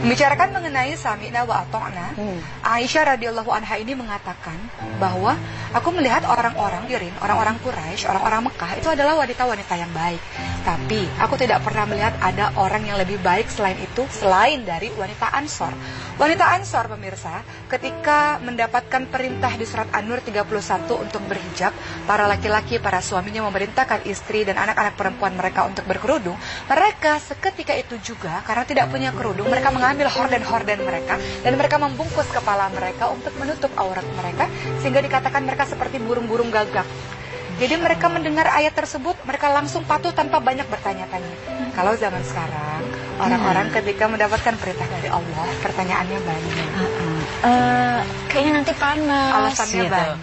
Membicarakan mengenai sami'na wa ato'na, Hmm. Aisyah radhiyallahu anha ini mengatakan bahwa aku melihat orang-orang Irin, orang-orang Quraisy, orang-orang Mekah itu adalah wanita-wanita yang baik. Tapi aku tidak pernah melihat ada orang yang lebih baik selain itu selain dari wanita Ansor. Wanita Ansor pemirsa, ketika mendapatkan perintah di surat An-Nur 31 untuk berhijab, para laki-laki, para suaminya memerintahkan istri dan anak-anak perempuan mereka untuk berkerudung, mereka seketika itu juga karena tidak punya kerudung, mereka mengambil horden-horden mereka dan mereka membungkus kepala mereka untuk menutup aurat mereka sehingga dikatakan mereka seperti burung-burung gagak. Jadi mereka mendengar ayat tersebut, mereka langsung patuh tanpa banyak bertanya-tanya. Kalau zaman sekarang, orang-orang ketika mendapatkan perintah dari Allah, pertanyaannya banyak. Eh, kayaknya nanti panas. Alasannya gitu. banyak.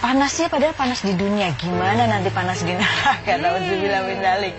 Panasnya padahal panas di dunia. Gimana nanti panas di neraka? Min dzalik.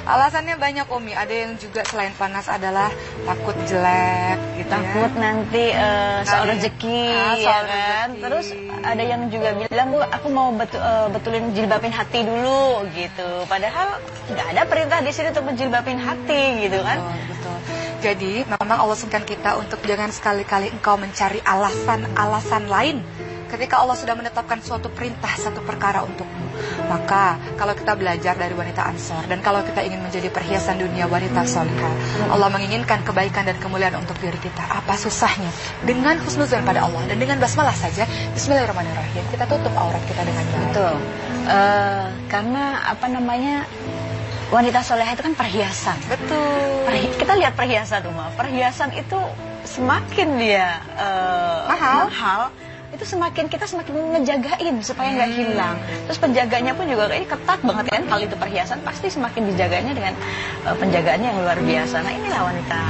Alasannya banyak Umi, ada yang juga selain panas adalah takut jelek gitu Takut ya. nanti eh, soal rezeki, Ah, ya kan? rezeki. Terus ada yang juga bilang, Bu, aku mau betu- eh, betulin jilbabin hati dulu, gitu. Padahal nggak ada perintah di sini untuk menjilbabin hati, gitu kan? Betul, betul. Jadi memang Allah sebutkan kita untuk jangan sekali-kali engkau mencari alasan-alasan lain ketika Allah sudah menetapkan suatu perintah satu perkara untukmu. Maka kalau kita belajar dari wanita Ansor dan kalau kita ingin menjadi perhiasan dunia wanita solihah, Allah menginginkan kebaikan dan kemuliaan untuk diri kita. Apa susahnya? Dengan husnuzan pada Allah dan dengan basmalah saja, Bismillahirrahmanirrahim, kita tutup aurat kita dengan baik. Betul. Eh, karena apa namanya wanita soleha itu kan perhiasan. Betul. Perhi- kita lihat perhiasan rumah. Perhiasan itu semakin dia eh, Mahal. mahal, itu semakin kita semakin ngejagain supaya nggak hilang. Terus penjaganya pun juga kayaknya ketat banget kan. Kalau itu perhiasan pasti semakin dijaganya dengan eh, penjagaannya yang luar biasa. Nah inilah wanita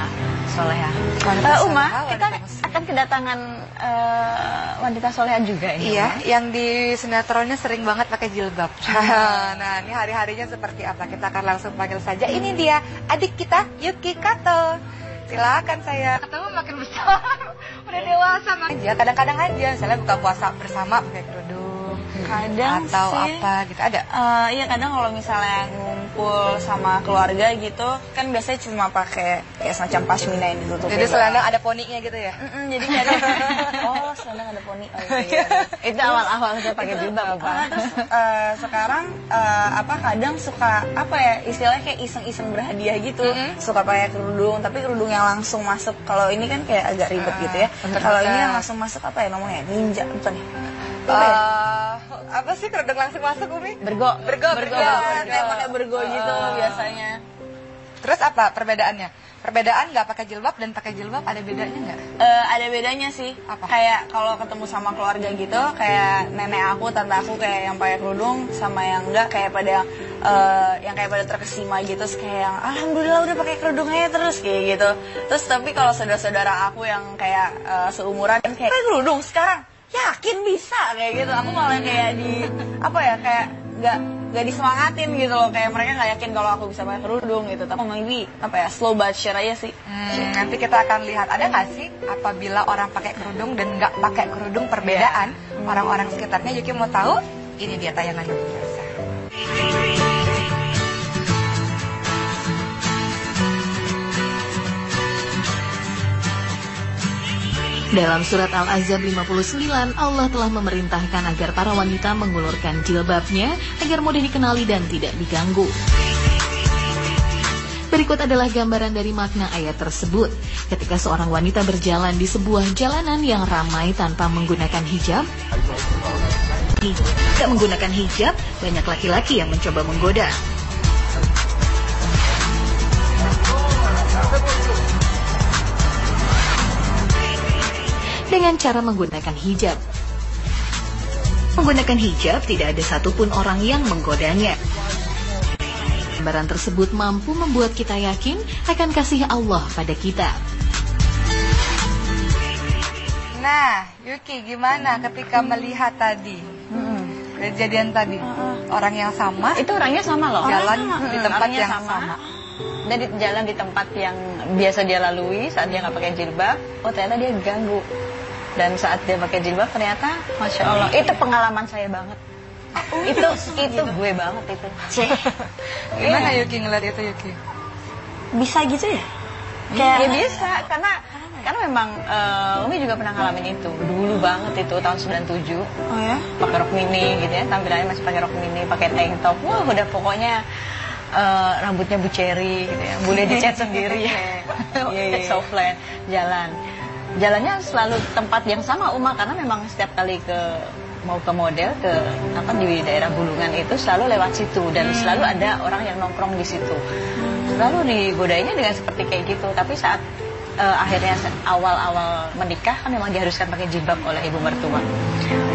soleha. Wanita Eh, Uma, soleha, kita akan kedatangan eh, wanita soleha juga ini. Iya, Uma. yang di sinetronnya sering banget pakai jilbab. nah, ini hari-harinya seperti apa? Kita akan langsung panggil saja. Ini dia adik kita, Yuki Kato. Silakan saya. Ketemu makin besar, udah dewasa aja. Kadang-kadang aja, misalnya buka puasa bersama pakai kerudung. Kadang atau sih, apa gitu ada. Eh, iya kadang kalau misalnya ngumpul sama keluarga gitu kan biasanya cuma pakai kayak semacam pasmina yang ditutup. Jadi selendang ada poninya gitu ya. jadi kadang oh selendang ada poni. Oh, iya. Itu awal-awal saya pakai jilbab, Pak. Ah, terus eh, sekarang eh, apa kadang suka apa ya istilahnya kayak iseng-iseng berhadiah gitu Mm-mm. suka pakai kerudung tapi kerudung yang langsung masuk kalau ini kan kayak agak ribet Ah, gitu ya kalau ini yang langsung masuk apa ya namanya ninja bukan ya Apa? Eh, apa sih kerudung langsung masuk Umi? Bergo. Bergo, bergo, bergo. kayak pakai bergo gitu Ah. biasanya Terus apa perbedaannya? Perbedaan nggak pakai jilbab dan pakai jilbab ada bedanya nggak? Eh, ada bedanya sih. Apa? Kayak kalau ketemu sama keluarga gitu, kayak nenek aku, tante aku kayak yang pakai kerudung sama yang enggak kayak pada eh, yang kayak pada terkesima gitu, kayak yang alhamdulillah udah pakai kerudung aja terus kayak gitu. Terus tapi kalau saudara-saudara aku yang kayak eh, seumuran kayak pakai kerudung sekarang yakin bisa kayak gitu. Aku malah kayak di apa ya kayak nggak nggak disemangatin gitu loh. Kayak mereka nggak yakin kalau aku bisa pakai kerudung gitu. Tapi maybe apa ya slow but sure aja sih. Hmm, nanti kita akan lihat. Ada nggak sih apabila orang pakai kerudung dan nggak pakai kerudung perbedaan? Orang-orang sekitarnya Yuki mau tahu? Ini dia tayangannya pemirsa. Dalam surat Al-Azab 59, Allah telah memerintahkan agar para wanita mengulurkan jilbabnya agar mudah dikenali dan tidak diganggu. Berikut adalah gambaran dari makna ayat tersebut. Ketika seorang wanita berjalan di sebuah jalanan yang ramai tanpa menggunakan hijab, tidak menggunakan hijab, banyak laki-laki yang mencoba menggoda. Dengan cara menggunakan hijab. Menggunakan hijab tidak ada satupun orang yang menggodanya. Gambaran tersebut mampu membuat kita yakin akan kasih Allah pada kita. Nah, Yuki gimana ketika melihat tadi kejadian tadi orang yang sama Itu orangnya sama loh. jalan sama. di tempat orangnya yang sama. Dan di jalan di tempat yang biasa dia lalui saat dia nggak pakai jilbab, oh ternyata dia ganggu. Dan saat dia pakai jilbab ternyata, masya Allah, itu pengalaman saya banget. itu itu gue banget itu. Cek. Gimana Yuki ngeliat itu Yuki? bisa gitu ya? Kayak Ya bisa karena karena memang eh, Umi juga pernah ngalamin itu. Dulu banget itu tahun 97 Oh ya? pakai rok mini gitu ya tampilannya masih pakai rok mini pakai tank top. Wah udah pokoknya eh, rambutnya bu cherry gitu ya. Boleh dicat sendiri. Iya, iya. softland jalan jalannya selalu tempat yang sama Uma karena memang setiap kali ke mau ke model ke apa di daerah Bulungan itu selalu lewat situ dan selalu ada orang yang nongkrong di situ selalu digodainya dengan seperti kayak gitu tapi saat eh, akhirnya awal-awal menikah kan memang diharuskan pakai jilbab oleh ibu mertua.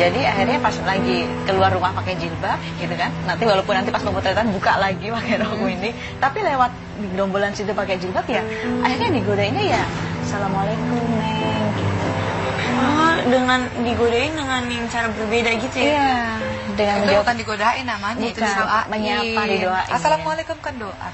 Jadi akhirnya pas lagi keluar rumah pakai jilbab gitu kan. Nanti walaupun nanti pas pemotretan buka lagi pakai rok ini, tapi lewat di gerombolan situ pakai jilbab ya akhirnya digodainya ya Assalamualaikum Neng gitu. Oh, dengan digodain dengan yang cara berbeda gitu ya? Iya, dengan Itu bukan digodain namanya, itu didoain. menyapa, didoain, ya. Assalamualaikum kan doa.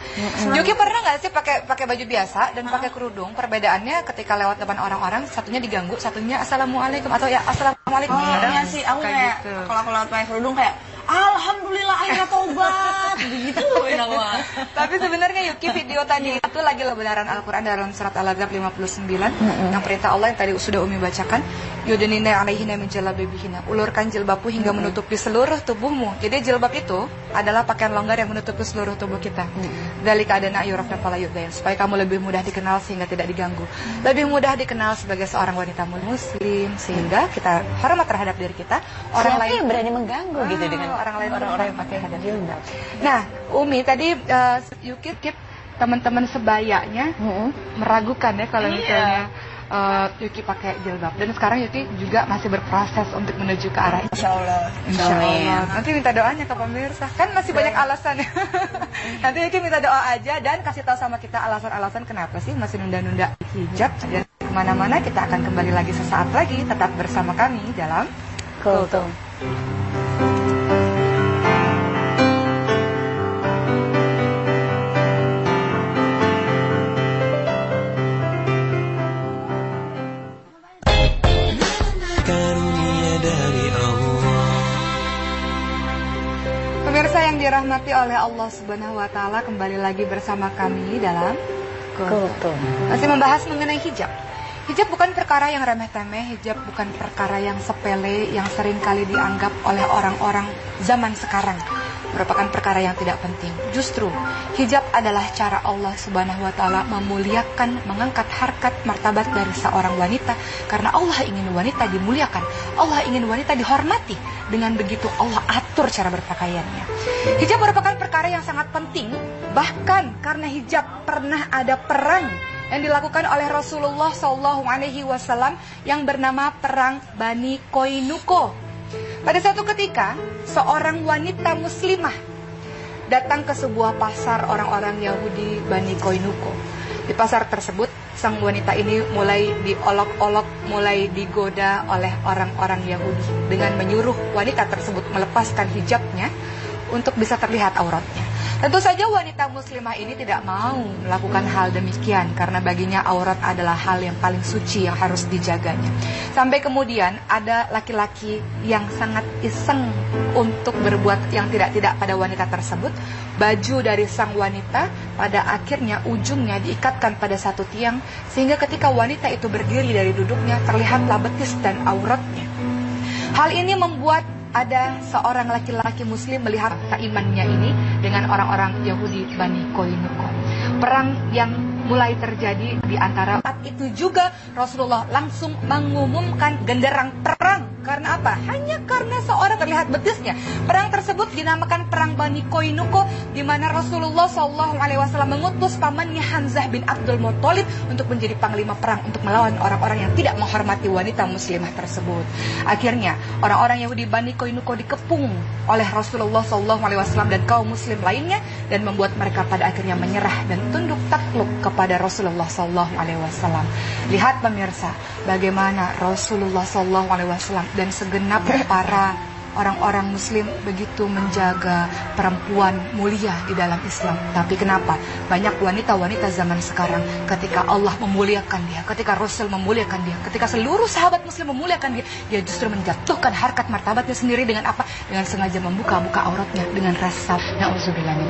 Yuki pernah nggak sih pakai pakai baju biasa dan pakai kerudung? Perbedaannya ketika lewat depan orang-orang, satunya diganggu, satunya assalamualaikum atau ya assalamualaikum. Oh Ada iya sih, aku kayak gitu. kalau aku lewat pakai kerudung kayak Alhamdulillah akhirnya tobat begitu banget. Tapi sebenarnya Yuki video tadi itu lagi lebaran Al-Quran dalam surat Al-Azab 59 yang perintah Allah yang tadi sudah Umi bacakan. Yudinina alaihina min jalabibihina Ulurkan jilbabmu hingga menutupi seluruh tubuhmu. Jadi jilbab itu adalah pakaian longgar yang menutupi seluruh tubuh kita. Dari keadaan ayurafna fala yuddain Supaya kamu lebih mudah dikenal sehingga tidak diganggu. Lebih mudah dikenal sebagai seorang wanita muslim Sehingga kita hormat terhadap diri kita. Orang Siapa lain yang berani mengganggu gitu Ah, dengan orang lain orang-orang yang pakai jilbab. Nah, Umi tadi uh, Yuki Kip teman-teman sebayanya meragukan ya kalau Iya. misalnya uh, Yuki pakai jilbab dan sekarang Yuki juga masih berproses untuk menuju ke arah. Insya Allah. Insya Allah. Nanti minta doanya ke pemirsa. Kan masih banyak alasan ya. Nanti Yuki minta doa aja dan kasih tahu sama kita alasan-alasan kenapa sih masih nunda-nunda hijab. Dan ke mana-mana kita akan kembali lagi sesaat lagi. Tetap bersama kami dalam Kultum. Pemirsa yang dirahmati oleh Allah Subhanahu wa taala kembali lagi bersama kami dalam Kultum. masih membahas mengenai hijab. Hijab bukan perkara yang remeh-temeh, hijab bukan perkara yang sepele yang sering kali dianggap oleh orang-orang zaman sekarang merupakan perkara yang tidak penting. Justru hijab adalah cara Allah Subhanahu wa taala memuliakan, mengangkat harkat martabat dari seorang wanita karena Allah ingin wanita dimuliakan. Allah ingin wanita dihormati. Dengan begitu Allah atur cara berpakaiannya. Hijab merupakan perkara yang sangat penting bahkan karena hijab pernah ada perang yang dilakukan oleh Rasulullah Shallallahu Alaihi Wasallam yang bernama Perang Bani Koinuko. Pada satu ketika, seorang wanita muslimah datang ke sebuah pasar orang-orang Yahudi Bani Koinuko. Di pasar tersebut, sang wanita ini mulai diolok-olok, mulai digoda oleh orang-orang Yahudi dengan menyuruh wanita tersebut melepaskan hijabnya untuk bisa terlihat auratnya. Tentu saja wanita muslimah ini tidak mau melakukan hal demikian karena baginya aurat adalah hal yang paling suci yang harus dijaganya. Sampai kemudian ada laki-laki yang sangat iseng untuk berbuat yang tidak-tidak pada wanita tersebut. Baju dari sang wanita pada akhirnya ujungnya diikatkan pada satu tiang sehingga ketika wanita itu berdiri dari duduknya terlihatlah betis dan auratnya. Hal ini membuat ada seorang laki-laki muslim melihat keimannya ini dengan orang-orang Yahudi Bani Koinuko. Perang yang mulai terjadi di antara saat itu juga Rasulullah langsung mengumumkan genderang perang karena apa? Hanya karena seorang terlihat betisnya. Perang tersebut dinamakan perang Bani Koinuko di mana Rasulullah Shallallahu Alaihi Wasallam mengutus pamannya Hamzah bin Abdul Muthalib untuk menjadi panglima perang untuk melawan orang-orang yang tidak menghormati wanita muslimah tersebut. Akhirnya orang-orang Yahudi Bani Koinuko dikepung oleh Rasulullah Shallallahu Alaihi Wasallam dan kaum Muslim lainnya dan membuat mereka pada akhirnya menyerah dan tunduk takluk kepada Rasulullah Shallallahu Alaihi Wasallam. Lihat pemirsa, bagaimana Rasulullah Shallallahu Alaihi Wasallam dan segenap para orang-orang muslim begitu menjaga perempuan mulia di dalam Islam. Tapi kenapa? Banyak wanita-wanita zaman sekarang ketika Allah memuliakan dia, ketika Rasul memuliakan dia, ketika seluruh sahabat muslim memuliakan dia, dia justru menjatuhkan harkat martabatnya sendiri dengan apa? Dengan sengaja membuka-buka auratnya dengan rasa Nauzubillah min.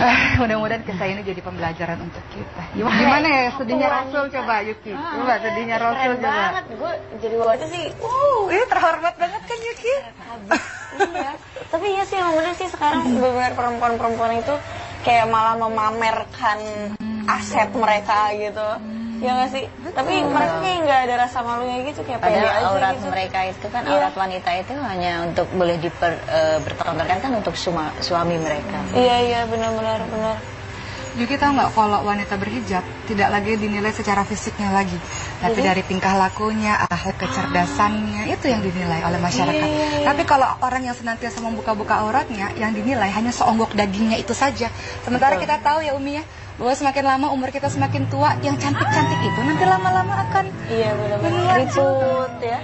Ah, Mudah-mudahan kisah ini jadi pembelajaran untuk kita. Gimana, gimana ya sedihnya Rasul coba Yuki? Coba sedihnya Rasul Keren coba. banget gue jadi baca sih Uh, ini terhormat banget kan Yuki? Iya tapi iya sih emang bener sih sekarang benar perempuan-perempuan itu kayak malah memamerkan aset mereka gitu. Ya nggak sih? Tapi mereka kayak nggak ada rasa malunya gitu kayak Padahal aja aurat gitu. mereka itu kan Iya. aurat wanita itu hanya untuk boleh dipertontonkan kan untuk suma- suami mereka. iya iya benar-benar benar Yuki tahu nggak kalau wanita berhijab tidak lagi dinilai secara fisiknya lagi, tapi Jadi? dari tingkah lakunya, akhlak kecerdasannya itu yang dinilai oleh masyarakat. Iya, iya, iya. Tapi kalau orang yang senantiasa membuka-buka auratnya, yang dinilai hanya seonggok dagingnya itu saja. Sementara Betul. kita tahu ya Umi ya, bahwa semakin lama umur kita semakin tua, yang cantik-cantik itu nanti lama-lama akan iya benar-benar ribut ya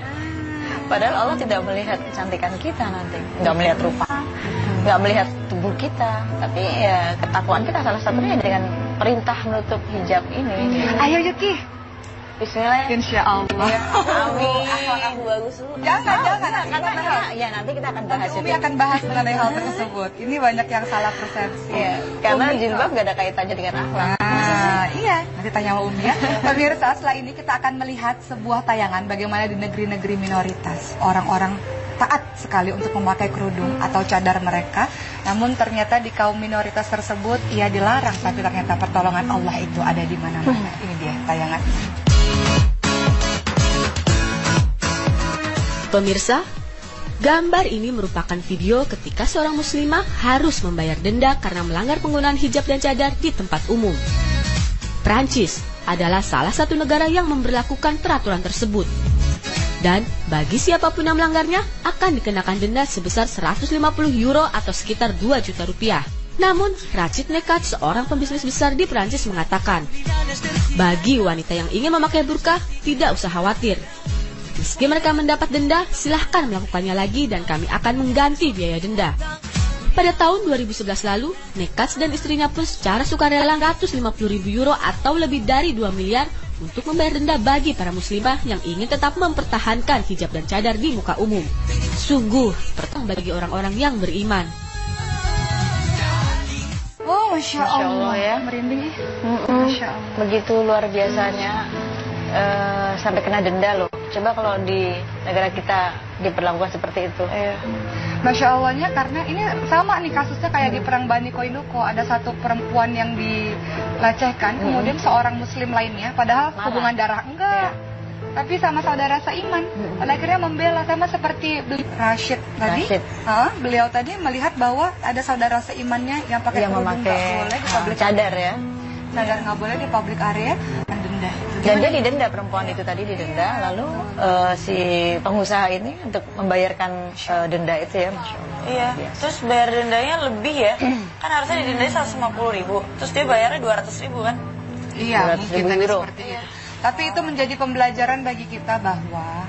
Padahal Allah tidak melihat kecantikan kita nanti, nggak melihat rupa, nggak melihat tubuh kita, tapi ya ketakwaan kita salah satunya dengan perintah menutup hijab ini. Ayo Yuki, Bismillah. Insya Allah. amin akhlak aku bagus dulu Jangan, jangan, Karena ya, ya nanti kita akan bahas Umi akan bahas mengenai hal tersebut. Ini banyak yang salah persepsi. Ya, karena Umi- jilbab gak ada kaitannya dengan akhlak. Nah, iya, nanti tanya sama Umi ya. Pemirsa, setelah ini kita akan melihat sebuah tayangan bagaimana di negeri-negeri minoritas orang-orang taat sekali untuk memakai kerudung atau cadar mereka. Namun ternyata di kaum minoritas tersebut ia dilarang, tapi ternyata pertolongan Allah itu ada di mana-mana. Ini dia tayangan. Pemirsa, gambar ini merupakan video ketika seorang muslimah harus membayar denda karena melanggar penggunaan hijab dan cadar di tempat umum. Prancis adalah salah satu negara yang memberlakukan peraturan tersebut. Dan bagi siapa pun yang melanggarnya akan dikenakan denda sebesar 150 euro atau sekitar 2 juta rupiah. Namun, Rachid Nekat, seorang pembisnis besar di Prancis mengatakan, bagi wanita yang ingin memakai burka, tidak usah khawatir. Meski mereka mendapat denda, silahkan melakukannya lagi dan kami akan mengganti biaya denda. Pada tahun 2011 lalu, Nekats dan istrinya pun secara sukarela 150 ribu euro atau lebih dari 2 miliar untuk membayar denda bagi para muslimah yang ingin tetap mempertahankan hijab dan cadar di muka umum. Sungguh, pertang bagi orang-orang yang beriman. Oh, Masya, Masya Allah Allah. ya. Merinding ya. Mm-mm. Masya Allah. Begitu luar biasanya eh, sampai kena denda loh. Coba kalau di negara kita diperlakukan seperti itu. Masya Allahnya karena ini sama nih kasusnya kayak di perang Bani Koinuko ada satu perempuan yang dilecehkan kemudian seorang muslim lainnya padahal Marah. hubungan darah enggak. Tapi sama saudara seiman. Dan akhirnya membela sama seperti Rashid tadi. Rashid. Ah, beliau tadi melihat bahwa ada saudara seimannya yang pakai yang memakai boleh di ah, public cadar ya. cadar nggak boleh di public area dan denda Dan dia didenda perempuan itu tadi didenda, lalu eh, si pengusaha ini untuk membayarkan eh, denda itu ya, masya Allah. Iya, terus bayar dendanya lebih ya. kan harusnya didendanya 150 ribu, terus dia bayarnya 200 ribu kan? Iya, 200 mungkin tadi seperti itu. Tapi itu menjadi pembelajaran bagi kita bahwa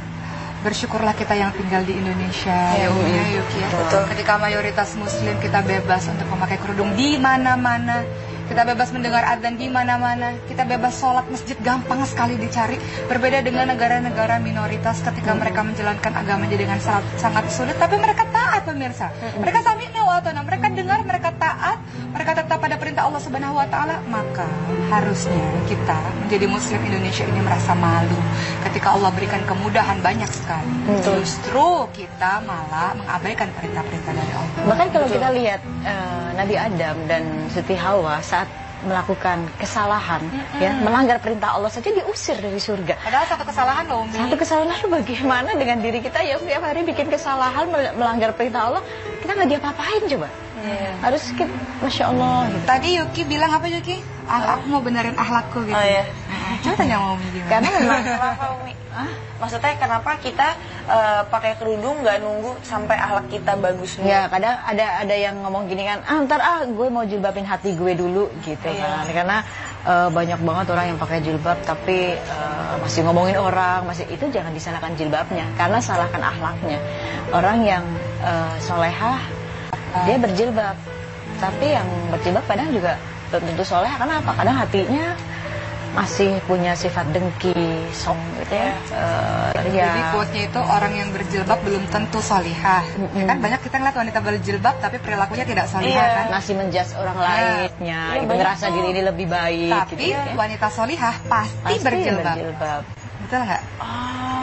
bersyukurlah kita yang tinggal di Indonesia ya Umi ya Yuki ya. Ketika mayoritas muslim kita bebas untuk memakai kerudung di mana-mana. Kita bebas mendengar adzan di mana-mana. Kita bebas sholat masjid gampang sekali dicari. Berbeda dengan negara-negara minoritas ketika mereka menjalankan agamanya dengan sangat, sangat sulit. Tapi mereka pemirsa. Mereka sami'na wa ata'na. Mereka dengar, mereka taat. Mereka tetap pada perintah Allah Subhanahu Wa Taala. Maka harusnya kita menjadi Muslim Indonesia ini merasa malu ketika Allah berikan kemudahan banyak sekali. Justru kita malah mengabaikan perintah-perintah dari Allah. Bahkan kalau kita lihat eh, Nabi Adam dan Siti Hawa saat melakukan kesalahan, ya melanggar perintah Allah saja diusir dari surga. Padahal satu kesalahan loh Umi. Satu kesalahan lalu bagaimana dengan diri kita yang setiap hari bikin kesalahan mel- melanggar perintah Allah, kita nggak diapa-apain coba. Harus kita, masya Allah. Gitu. Tadi Yuki bilang apa Yuki? Ah, aku mau benerin ahlakku gitu. Oh iya. Coba tanya Umi gimana? Karena memang Kenapa Umi? Maksudnya kenapa kita eh, pakai kerudung nggak nunggu sampai ahlak kita bagus dulu? Ya kadang ada ada yang ngomong gini kan, ah ntar ah gue mau jilbabin hati gue dulu gitu kan. Karena eh, banyak banget orang yang pakai jilbab tapi eh, masih ngomongin orang, masih itu jangan disalahkan jilbabnya karena salahkan akhlaknya. Orang yang eh, solehah dia berjilbab, tapi yang berjilbab kadang juga belum tentu soleh karena apa? Kadang hatinya masih punya sifat dengki, song gitu ya. Eh, ya. Jadi quote-nya itu orang yang berjilbab belum tentu solihah. Ya kan banyak kita ngeliat wanita berjilbab tapi perilakunya tidak solihah Iya, kan. masih menjudge orang Nah, lainnya, iya, gitu, banyak ngerasa diri ini lebih baik. Tapi gitu ya. wanita solihah pasti, Pasti berjilbab. berjilbab. Betul nggak?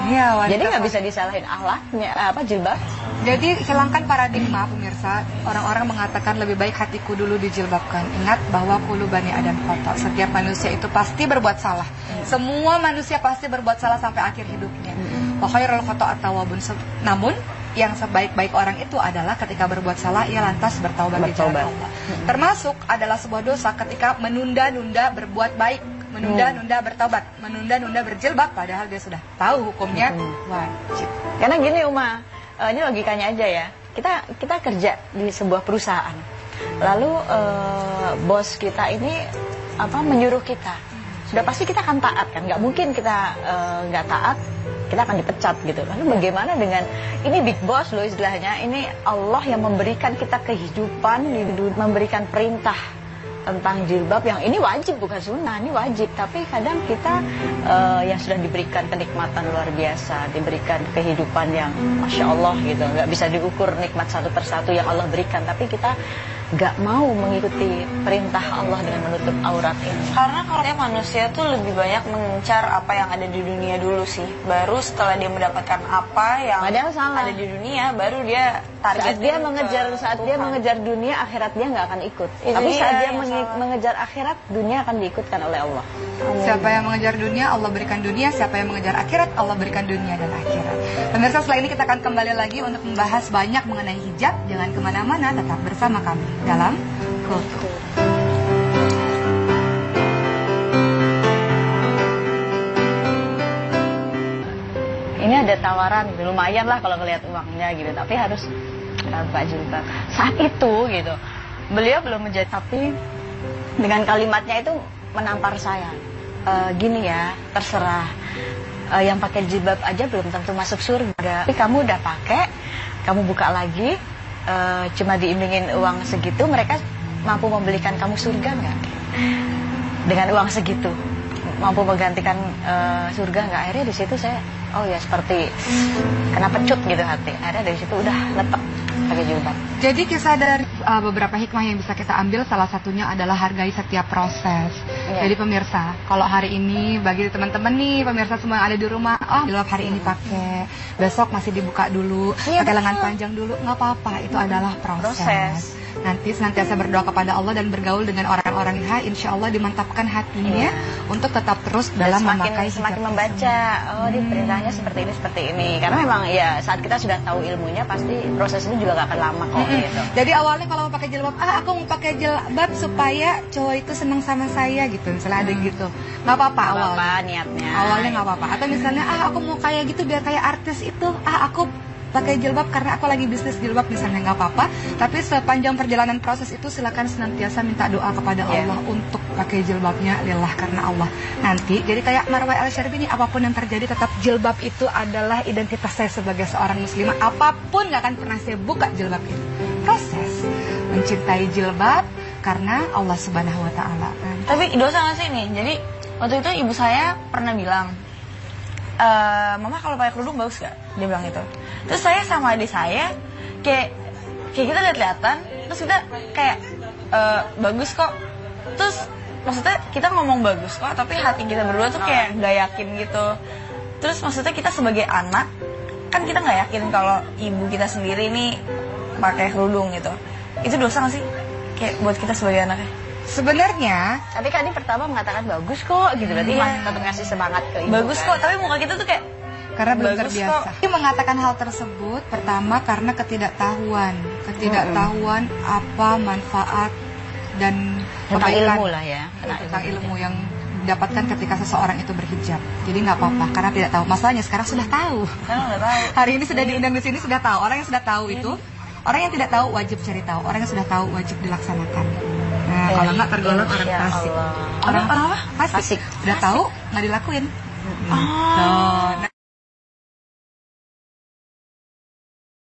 Iya, wanita Jadi nggak bisa disalahin akhlaknya, eh, apa jilbab? Jadi hilangkan paradigma pemirsa. Orang-orang mengatakan lebih baik hatiku dulu dijilbabkan. Ingat bahwa kulu bani Adam kotor. Setiap manusia itu pasti berbuat salah. Semua manusia pasti berbuat salah sampai akhir hidupnya. Wa khairul khoto'at tawabun Namun yang sebaik-baik orang itu adalah ketika berbuat salah ia lantas bertaubat di jalan. Allah. Termasuk adalah sebuah dosa ketika menunda-nunda berbuat baik, menunda-nunda bertaubat, menunda-nunda berjilbab padahal dia sudah tahu hukumnya wajib. Karena gini Uma, eh, ini logikanya aja ya. Kita kita kerja di sebuah perusahaan, lalu eh, bos kita ini apa menyuruh kita, sudah pasti kita akan taat kan? Nggak mungkin kita eh, nggak taat, kita akan dipecat gitu. Lalu bagaimana dengan ini big boss loh istilahnya, ini Allah yang memberikan kita kehidupan, memberikan perintah tentang jilbab yang ini wajib bukan sunnah ini wajib. Tapi kadang kita eh, yang sudah diberikan kenikmatan luar biasa diberikan kehidupan yang masya Allah gitu. Nggak bisa diukur nikmat satu persatu yang Allah berikan. Tapi kita nggak mau mengikuti perintah Allah dengan menutup aurat ini Karena kalau dia manusia tuh lebih banyak mengincar apa yang ada di dunia dulu sih. Baru setelah dia mendapatkan apa yang Padahal salah. ada di dunia, baru dia target saat dia mengejar saat dia mengejar dunia akhirat dia nggak akan ikut Itu tapi dia saat dia yang mengi- salah. mengejar akhirat dunia akan diikutkan oleh Allah Siapa yang mengejar dunia, Allah berikan dunia. Siapa yang mengejar akhirat, Allah berikan dunia dan akhirat. Pemirsa, setelah ini kita akan kembali lagi untuk membahas banyak mengenai hijab. Jangan ke mana-mana, tetap bersama kami dalam Kultur. ini ada tawaran lumayan lah kalau ngelihat uangnya gitu tapi harus tanpa jilbab saat itu gitu beliau belum menjadi tapi dengan kalimatnya itu menampar saya. "E, gini ya terserah. E, yang pakai jilbab aja belum tentu masuk surga. Tapi kamu udah pakai kamu buka lagi e, cuma diimbingin uang segitu mereka mampu membelikan kamu surga nggak? Dengan uang segitu mampu menggantikan eh, surga nggak? Akhirnya di situ saya oh ya seperti kena pecut gitu hati. Akhirnya dari situ udah letak pakai jilbab Jadi kisah dari uh, beberapa hikmah yang bisa kita ambil salah satunya adalah hargai setiap proses. Iya. Jadi pemirsa, kalau hari ini bagi teman-teman nih pemirsa semua yang ada di rumah, oh jilbab hari ini pakai, besok masih dibuka dulu, Iya, pakai lengan panjang dulu, nggak apa-apa, itu adalah proses. Proses. Nanti senantiasa berdoa kepada Allah dan bergaul dengan orang-orang yang insya Allah dimantapkan hatinya untuk tetap terus dan dalam semakin memakai semakin tersebut. membaca oh di perintahnya seperti ini seperti ini karena memang ya saat kita sudah tahu ilmunya pasti proses itu juga gak akan lama kok Mm-mm. gitu Jadi awalnya kalau mau pakai jilbab, ah aku mau pakai jilbab supaya cowok itu senang sama saya gitu. Misalnya ada gitu, nggak apa-apa awalnya. apa niatnya Awalnya nggak apa-apa. Atau misalnya ah aku mau kayak gitu biar kayak artis itu, ah aku pakai jilbab karena aku lagi bisnis jilbab misalnya nggak apa-apa. Tapi sepanjang perjalanan proses itu silakan senantiasa minta doa kepada Iya. Allah untuk pakai jilbabnya lillah karena Allah. Nanti jadi kayak Marwah Al Syarif ini apa pun yang terjadi tetap jilbab itu adalah identitas saya sebagai seorang muslimah. Apa pun nggak akan pernah saya buka jilbab itu. Proses mencintai jilbab karena Allah Subhanahu Wa Taala. Tapi dosa gak sih nih? Jadi waktu itu ibu saya pernah bilang, e, Mama kalau pakai kerudung bagus gak? Dia bilang gitu. Terus saya sama adik saya kayak kayak kita lihat-lihatan, terus kita kayak e, bagus kok. Terus maksudnya kita ngomong bagus kok, tapi hati kita berdua tuh kayak gak yakin gitu. Terus maksudnya kita sebagai anak kan kita nggak yakin kalau ibu kita sendiri nih pakai kerudung gitu. Itu dosa gak sih? Kayak buat kita sebagai anaknya. Sebenarnya tapi kan ini pertama mengatakan bagus kok gitu berarti Iya. tetap ngasih semangat ke ibu Bagus kan? kok, tapi muka kita tuh kayak karena belum Bagus terbiasa. Dia mengatakan hal tersebut pertama karena ketidaktahuan, ketidaktahuan apa manfaat dan tentang kebaikan ilmu lah ya Iya, tentang ilmu yang didapatkan ketika seseorang itu berhijab. Jadi nggak apa-apa karena tidak tahu. Masalahnya sekarang sudah tahu. Sekarang udah tahu. Hari ini sudah diundang di sini sudah tahu. Orang yang sudah tahu itu, orang yang tidak tahu wajib cari tahu. Orang yang sudah tahu wajib dilaksanakan. Nah, Nah, kalau nggak tergolong orang Ya fasik. Allah. Orang Orang apa? fasik. Fasik. Udah tahu nggak dilakuin. Oh. Nah,